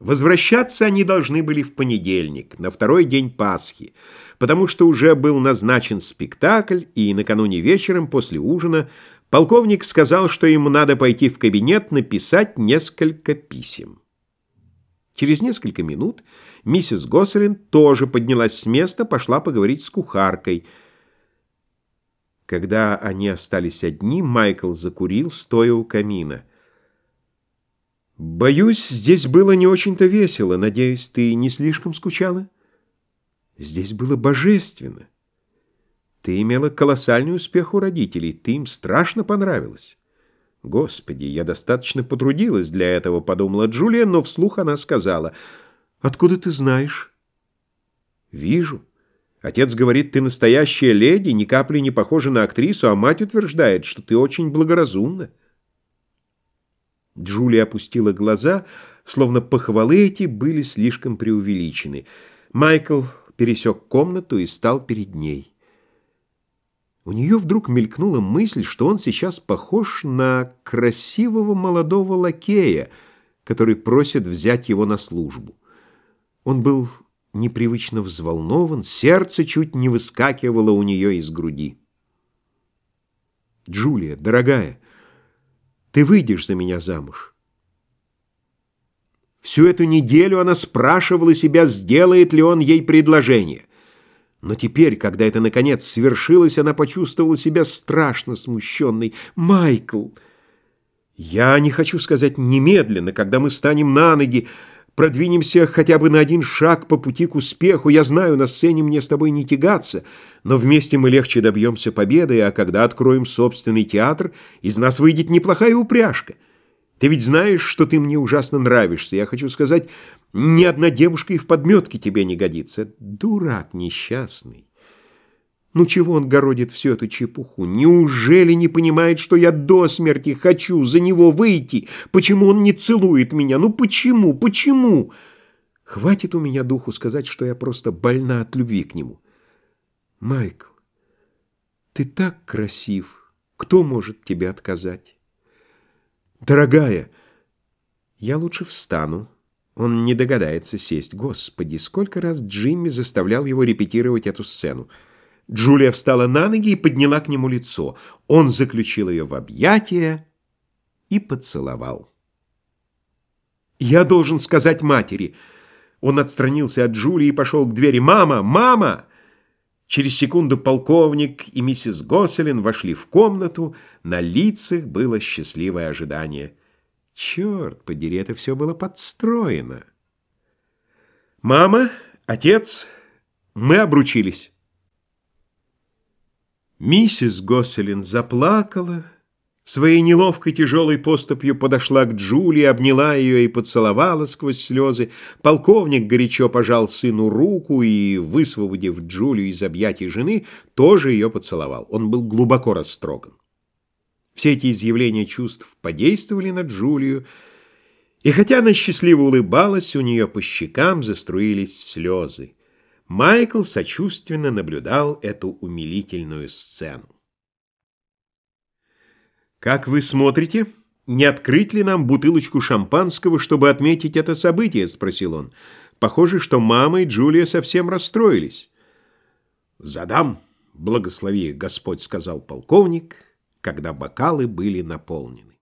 Возвращаться они должны были в понедельник, на второй день Пасхи, потому что уже был назначен спектакль, и накануне вечером после ужина полковник сказал, что ему надо пойти в кабинет написать несколько писем. Через несколько минут миссис Госселин тоже поднялась с места, пошла поговорить с кухаркой. Когда они остались одни, Майкл закурил, стоя у камина. Боюсь, здесь было не очень-то весело. Надеюсь, ты не слишком скучала? Здесь было божественно. Ты имела колоссальный успех у родителей. Ты им страшно понравилась. Господи, я достаточно потрудилась для этого, подумала Джулия, но вслух она сказала. Откуда ты знаешь? Вижу. Отец говорит, ты настоящая леди, ни капли не похожа на актрису, а мать утверждает, что ты очень благоразумна. Джулия опустила глаза, словно похвалы эти были слишком преувеличены. Майкл пересек комнату и стал перед ней. У нее вдруг мелькнула мысль, что он сейчас похож на красивого молодого лакея, который просит взять его на службу. Он был непривычно взволнован, сердце чуть не выскакивало у нее из груди. «Джулия, дорогая!» Ты выйдешь за меня замуж. Всю эту неделю она спрашивала себя, сделает ли он ей предложение. Но теперь, когда это наконец свершилось, она почувствовала себя страшно смущенной. «Майкл!» «Я не хочу сказать немедленно, когда мы станем на ноги, Продвинемся хотя бы на один шаг по пути к успеху. Я знаю, на сцене мне с тобой не тягаться, но вместе мы легче добьемся победы, а когда откроем собственный театр, из нас выйдет неплохая упряжка. Ты ведь знаешь, что ты мне ужасно нравишься. Я хочу сказать, ни одна девушка и в подметке тебе не годится. Дурак несчастный. Ну чего он городит всю эту чепуху? Неужели не понимает, что я до смерти хочу за него выйти? Почему он не целует меня? Ну почему? Почему? Хватит у меня духу сказать, что я просто больна от любви к нему. Майкл, ты так красив. Кто может тебе отказать? Дорогая, я лучше встану. Он не догадается сесть. Господи, сколько раз Джимми заставлял его репетировать эту сцену. Джулия встала на ноги и подняла к нему лицо. Он заключил ее в объятия и поцеловал. «Я должен сказать матери». Он отстранился от Джулии и пошел к двери. «Мама! Мама!» Через секунду полковник и миссис Госселин вошли в комнату. На лицах было счастливое ожидание. Черт подери, это все было подстроено. «Мама, отец, мы обручились». Миссис Госселин заплакала, своей неловкой тяжелой поступью подошла к Джулии, обняла ее и поцеловала сквозь слезы. Полковник горячо пожал сыну руку и, высвободив Джулию из объятий жены, тоже ее поцеловал. Он был глубоко растроган. Все эти изъявления чувств подействовали на Джулию, и хотя она счастливо улыбалась, у нее по щекам заструились слезы. Майкл сочувственно наблюдал эту умилительную сцену. «Как вы смотрите? Не открыть ли нам бутылочку шампанского, чтобы отметить это событие?» — спросил он. «Похоже, что мама и Джулия совсем расстроились». «Задам, благослови Господь», — сказал полковник, когда бокалы были наполнены.